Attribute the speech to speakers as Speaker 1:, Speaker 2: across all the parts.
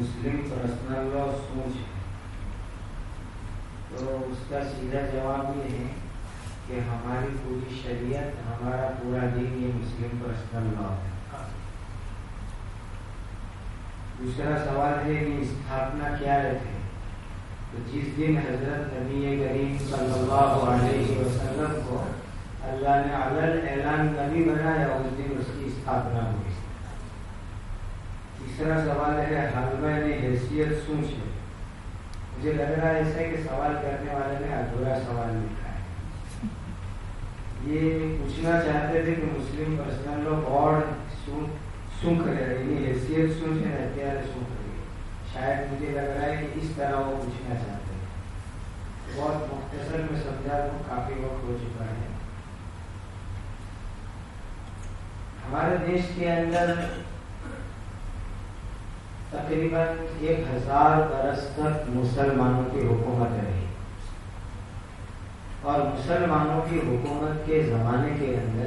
Speaker 1: مسلم personal لا سوچ ہے تو اس کا سیدھا جواب یہ ہے کہ ہماری پوری شریعت ہمارا پورا دین یہ مسلم پرسنل لا ہے دوسرا سوال ہے کہ استھاپنا کیا رکھے تو جس دن حضرت نبی کریم صلی اللہ علیہ وسلم کو اللہ نے علل اعلان نبی بنایا اس دن اس کی استھاپنا ہوئی تیسرا سوال ہے حلوہ نے حیثیت سوچ ہے مجھے لگ رہا ہے ایسا کہ سوال کرنے والے نے ادھورا سوال لکھا ہے۔ یہ پوچھنا چاہتے تھے کہ مسلم پرسنل لوگ اور سنکھ رہے یعنی حیثیت سوچ ہے ہتھیار سنکھ رہی شاید مجھے لگ رہا ہے کہ اس طرح وہ پوچھنا چاہتے ہیں۔ بہت مختصر میں سمجھا تو کافی وقت ہو چکا ہے۔ ہمارے دیش کے اندر تقریباً ایک ہزار برس تک مسلمانوں کی حکومت رہی۔ اور مسلمانوں کی حکومت کے زمانے کے اندر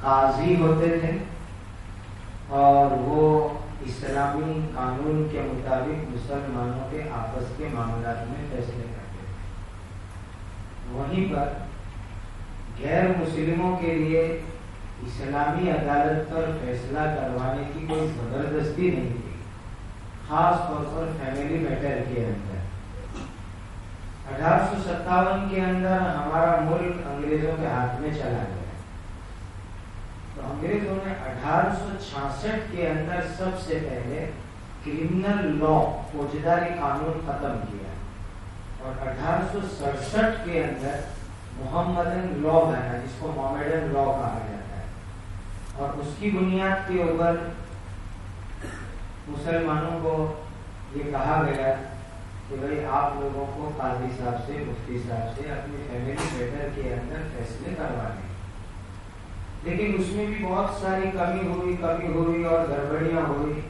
Speaker 1: قاضی ہوتے تھے اور وہ اسلامی قانون کے مطابق مسلمانوں کے آپس کے معاملات میں فیصلے کرتے تھے۔ وہیں پر غیر مسلموں کے لیے اسلامی عدالت پر فیصلہ کروانے کی کوئی زبردستی نہیں تھی۔ خاص طور پر فیملی میٹر کے اندر۔ اٹھارہ سو ستاون کے اندر ہمارا ملک انگریزوں کے ہاتھ میں چلا گیا۔ تو انگریزوں نے اٹھارہ سو چھیاسٹھ کے اندر سب سے پہلے کرمنل لا فوجداری قانون ختم کیا۔ اور اٹھارہ سو سڑسٹھ کے اندر محمدن لا بنا، جس کو محمدن لا کہا جاتا ہے اور اس کی بنیاد کے اوپر مسلمانوں کو یہ کہا گیا کہ بھائی آپ لوگوں کو قاضی صاحب سے، مفتی صاحب سے اپنی فیملی میٹر کے اندر فیصلے کروانے لیکن اس میں بھی بہت ساری کمی ہوئی کمی ہوئی اور گڑبڑیاں ہوئی۔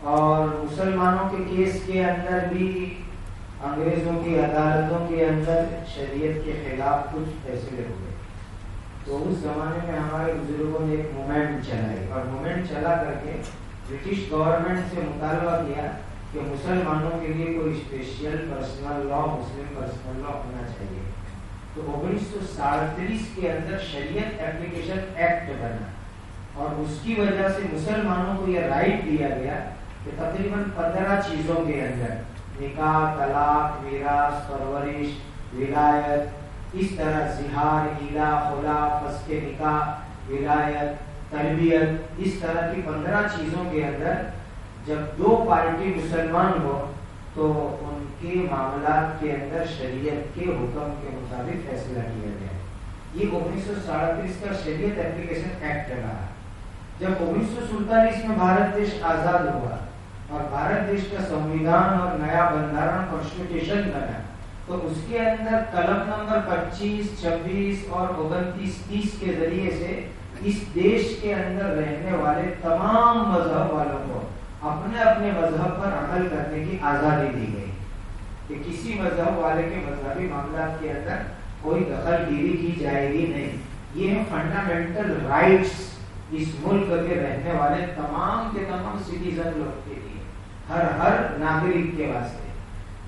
Speaker 1: اور مسلمانوں کے کیس کے اندر بھی، انگریزوں کی عدالتوں کے اندر شریعت کے خلاف کچھ فیصلے ہوئے۔ تو اس زمانے میں ہمارے بزرگوں نے ایک موومنٹ چلائی اور موومنٹ چلا کر کے برٹش گورنمنٹ سے مطالبہ کیا کہ مسلمانوں کے لیے کوئی special personal law Muslim personal law ہونا چاہیے۔ تو انیس سو ساڑتیس کے اندر شریعت اپلیکیشن ایکٹ بنا اور اس کی وجہ سے مسلمانوں کو یہ رائٹ دیا گیا کہ تقریباً پندرہ چیزوں کے اندر نکاح، طلاق، میراث، پرورش، ولایت اس طرح زہار، ہیلا، خلا پس کے نکاح، ولایت، تربیت، اس طرح کی پندرہ چیزوں کے اندر جب دو پارٹی مسلمان ہو، تو ان کے معاملات کے اندر شریعت کے حکم کے مطابق فیصلہ کیا گیا۔ یہ انیس سو ساڑتیس کا شریعت اپلیکیشن ایکٹ رہا۔ جب انیس سو سینتالیس میں بھارت دیش آزاد ہوا اور بھارت دیش کا سنویدھان اور نیا بندارن کانسٹیٹیوشن بنا تو اس کے اندر قلم نمبر پچیس، چھبیس اور اگنتیس تیس کے ذریعے سے اس دیش کے اندر رہنے والے تمام مذہب والوں کو اپنے اپنے مذہب پر عمل کرنے کی آزادی دی گئی۔ کہ کسی مذہب والے کے مذہبی معاملات کے اندر کوئی دخل گیری کی جائے گی نہیں۔ یہ فنڈامنٹل رائٹس اس ملک کے رہنے والے تمام کے تمام سٹیزن لوگ کے لیے، ہر ہر ناگرک کے واسطے۔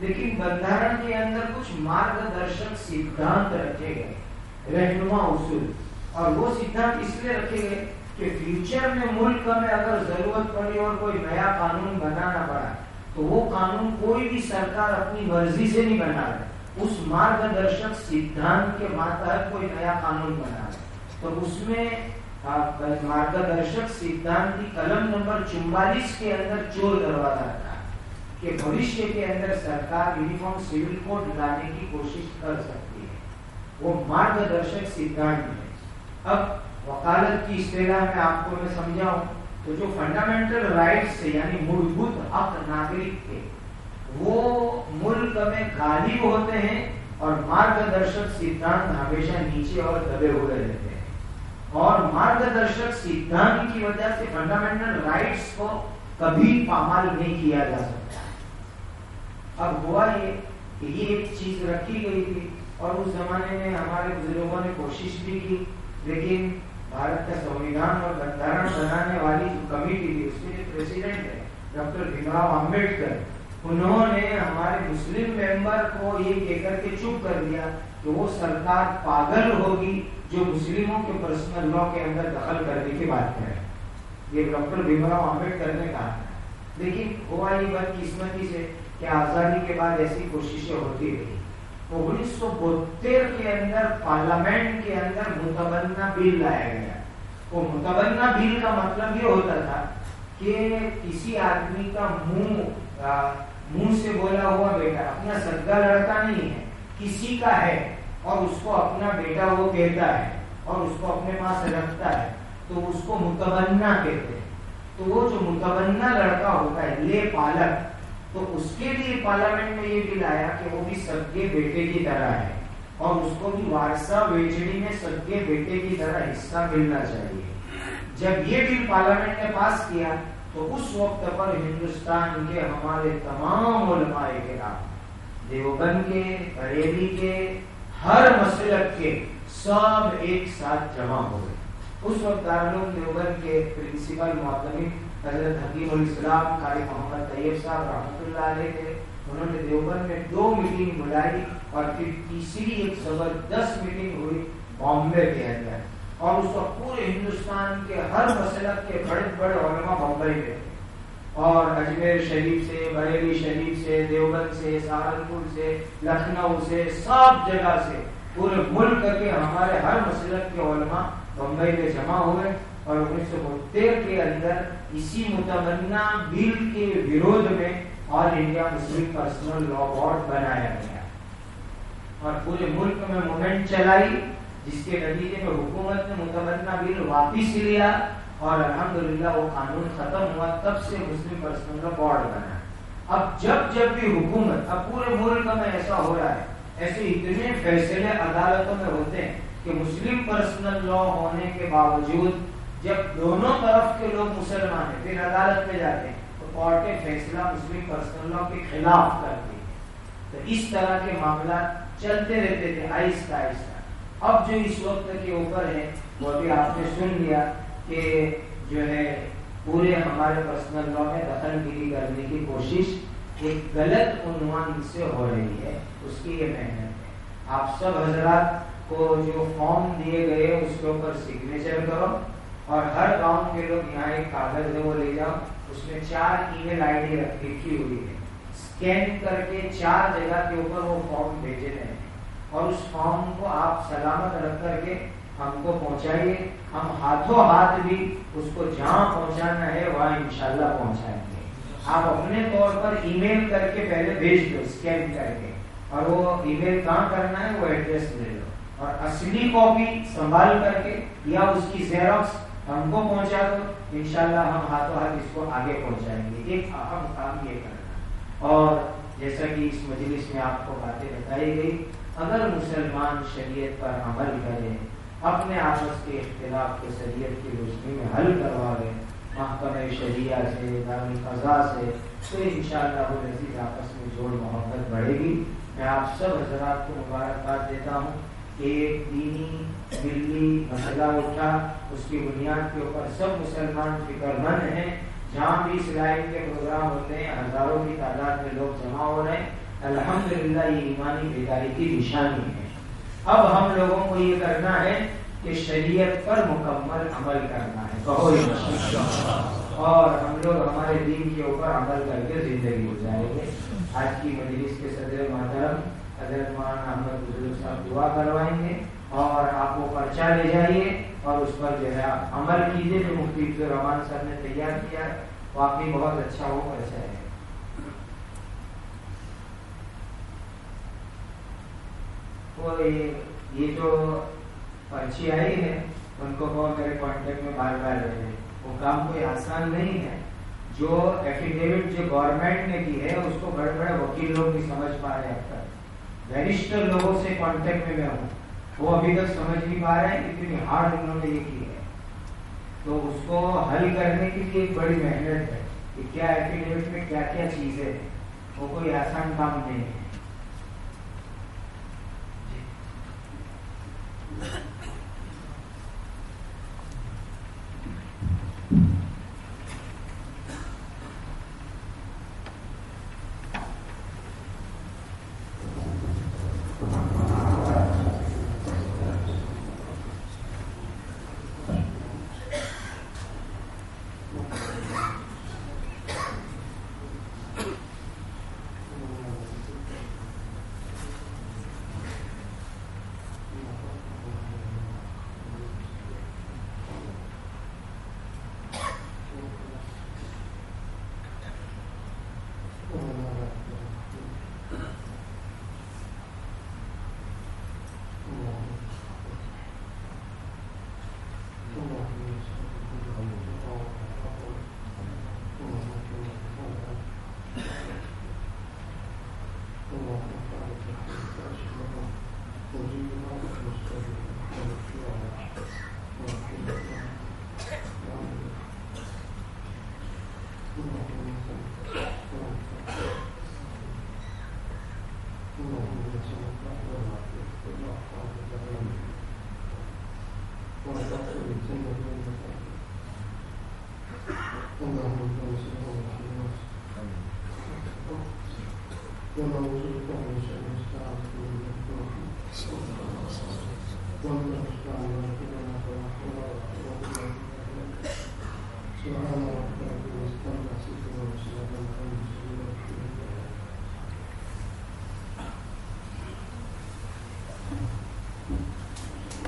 Speaker 1: لیکن بندھارن کے اندر کچھ مارگ درشک سدھانت رکھے گئے، رہنما اصول۔ اور وہ سدھانت اس لیے رکھے گئے کہ فیوچر میں ملک میں اگر ضرورت پڑی اور کوئی نیا قانون بنانا پڑا، تو وہ قانون کوئی بھی سرکار اپنی مرضی سے نہیں بنا رہے اس مارگ درشک سدھانت کے ماتحت کوئی نیا قانون بنا رہے تو اس میں مارگدرشک سدھانت کی قلم نمبر چمبالیس کے اندر چور دروازہ تھا۔ کہ بھوشیہ کے اندر سرکار یونیفارم سیول کوڈ لانے کی کوشش کر سکتی ہے۔ وہ مارگدرشک سدھانت ہے۔ اب وکالت کی اصطلاح میں آپ کو میں سمجھاؤں تو جو فنڈامنٹل رائٹس یعنی مولبوت حق ناگرک کے، وہ ملک میں غالب ہوتے ہیں اور مارگدرشک سدھانت ہمیشہ نیچے اور دبے ہوئے رہتے ہیں۔ اور مارگ درشک سدھانت کی وجہ سے فنڈامنٹل رائٹس کو کبھی پامال نہیں کیا جا سکتا۔ اب ہوا یہ کہ یہ ایک چیز رکھی گئی تھی اور اس زمانے میں ہمارے بزرگوں نے کوشش بھی کی، لیکن بھارت کا سنویدھان اور بندھارن بنانے والی جو کمیٹی تھی، اس کے جو پریسیڈنٹ ہے، ڈاکٹر بھیم راؤ امبیڈکر، انہوں نے ہمارے مسلم ممبر کو یہ کہہ کر کے چپ کر دیا کہ وہ سرکار پاگل ہوگی جو مسلموں کے پرسنل لا کے اندر دخل کرنے کی بات کرے یہ ڈاکٹر بھیم راؤ امبیڈکر نے کہا لیکن ہوا یہ بد قسمتی سے کہ آزادی کے بعد ایسی کوششیں ہوتی رہی۔ انیس سو بہتر کے اندر پارلیمنٹ کے اندر متبنہ بل لایا گیا۔ وہ متبنہ بل کا مطلب یہ ہوتا تھا کہ کسی آدمی کا منہ منہ سے بولا ہوا بیٹا، اپنا سدا لڑکا نہیں ہے، کسی کا ہے اور اس کو اپنا بیٹا وہ کہتا ہے اور اس کو اپنے پاس رکھتا ہے، تو اس کو متبنہ کہتے ہیں۔ تو وہ جو متبنہ لڑکا ہوتا ہے، لے پالک تو اس کے لیے پارلیمنٹ میں یہ بل آیا کہ وہ بھی سب کے بیٹے کی طرح ہے اور اس کو بھی وارسا ویچڑی میں سب کے بیٹے کی طرح حصہ ملنا چاہیے۔ جب یہ بل پارلیمنٹ نے پاس کیا تو اس وقت پر ہندوستان کے ہمارے تمام علماء کرام، دیوبند کے، بریلی کے، ہر مسلک کے سب ایک ساتھ جمع ہو گئے۔ اس وقت دارالعلوم دیوبند کے پرنسپل معتمد حضرت حکیم الاسلام قاری محمد طیب صاحب رحمۃ اللہ علیہ تھے۔ انہوں نے دیوبند میں دو میٹنگ بلائی اور پھر تیسری ایک زبردست میٹنگ ہوئی بامبے کے اندر۔ اور اس وقت پورے ہندوستان کے ہر مسلک کے بڑے بڑے علماء بمبئی میں اور اجمیر شریف سے، بریلی شریف سے، دیوبند سے، سہارنپور سے، لکھنؤ سے، سب جگہ سے پورے ملک کے ہمارے ہر مسلک کے علماء بمبئی میں جمع ہوئے اور انیس سو بہتر کے اندر اسی متمنا بل کے وروج میں all India Muslim personal law board بنایا گیا۔ اور پورے ملک میں موومنٹ چلائی، جس کے نتیجے میں حکومت نے متمنا بل واپس لیا اور الحمدللہ وہ قانون ختم ہوا، تب سے مسلم پرسنل لا بورڈ بنا۔ اب جب جب بھی حکومت، اب پورے ملک میں ایسا ہو رہا ہے، ایسے اتنے فیصلے عدالتوں میں ہوتے ہیں۔ کہ مسلم پرسنل لا ہونے کے باوجود جب دونوں طرف کے لوگ مسلمان ہیں، پھر عدالت میں جاتے ہیں، تو کورٹیں فیصلہ مسلم پرسنل لا کے خلاف کرتی تو اس طرح کے معاملات چلتے رہتے تھے، آہستہ آہستہ۔ اب جو اس وقت کے اوپر ہے، وہ بھی آپ نے سن لیا کہ جو ہے، پورے ہمارے پرسنل لا میں دخل گیری کرنے کی کوشش ایک غلط عنوان سے ہو رہی ہے، اس کی یہ محنت ہے۔ آپ سب حضرات کو جو فارم دیے گئے اس کے اوپر سگنیچر کرو۔ اور ہر گاؤں کے لوگ یہاں ایک کاغذ ہے، وہ لے جاؤ۔ اس میں چار ای میل آئی ڈی لکھی ہوئی ہے۔ اسکین کر کے چار جگہ کے اوپر وہ فارم بھیجے ہیں۔ اور اس فارم کو آپ سلامت رکھ کر کے ہم کو پہنچائیے۔ ہم ہاتھوں ہاتھ بھی اس کو جہاں پہنچانا ہے، وہاں انشاءاللہ پہنچائیں گے۔ آپ اپنے طور پر ای میل کر کے پہلے بھیج دو اسکین کر کے اور وہ ای میل کہاں کرنا ہے؟ وہ ایڈریس لے لو۔ اور اصلی کاپی سنبھال کر کے یا اس کی زیروکس ہم کو پہنچا دو۔ انشاءاللہ ہم ہاتھوں ہاتھ اس کو آگے پہنچائیں گے۔ ایک اہم کام یہ کرنا۔ اور جیسا کہ اس مجلس میں آپ کو باتیں بتائی گئی، اگر مسلمان شریعت پر عمل کرے اپنے آپس کے اختلاف کے شریعت کی روشنی میں حل کروا لے محکمہ شریعہ سے دار فضا سے، تو ان شاء اللہ وہ نزید آپس میں جوڑ محبت بڑھے گی۔ میں آپ سب حضرات کو مبارکباد دیتا ہوں۔ ایک دینی، دلی، مسئلہ اٹھا، اس کی بنیاد کے اوپر سب مسلمان فکر مند ہیں۔ جہاں بھی اس لائن کے پروگرام ہوتے ہیں، ہزاروں کی تعداد میں لوگ جمع ہو رہے ہیں۔ الحمدللہ، یہ ایمانی بیداری کی نشانی ہے۔ اب ہم لوگوں کو یہ کرنا ہے کہ شریعت پر مکمل عمل کرنا ہے۔ بہت اور ہم لوگ ہمارے دین کے اوپر عمل کر کے زندگی گزاریں گے۔ آج کی مجلس کے صدر محترم، حضرت مولانا دعا کروائیں گے اور آپ کو پرچہ لے جائیے اور اس پر جو ہے عمل کیجیے جو مفتی الرحمان صاحب نے تیار کیا ہے۔ واقعی بہت اچھا وہ پرچہ ہے۔ تو یہ جو پرچی آئی ہے، ان کو کہو میرے کانٹیکٹ میں بار بار رہے وہ کام کوئی آسان نہیں ہے۔ جو ایفیڈیوٹ جو گورنمنٹ نے کی ہے، اس کو بڑے بڑے وکیل لوگ بھی سمجھ پا رہے ہیں۔ اب تک بیرسٹر لوگوں سے کانٹیکٹ میں میں ہوں۔ وہ ابھی تک سمجھ نہیں پا رہے ہیں اتنی ہارڈ انہوں نے یہ کی ہے۔ تو اس کو حل کرنے کے لیے ایک بڑی محنت ہے کہ کیا ایفیڈیوٹ میں کیا کیا چیزیں ہیں۔ وہ کوئی آسان کام نہیں ہے۔
Speaker 2: ونعوذ بك من شر استعاذك ومن أشفاع ما فلا حول ولا قوة إلا بالله سبحان ربك رب العزة عما يصفون وسلام على المرسلين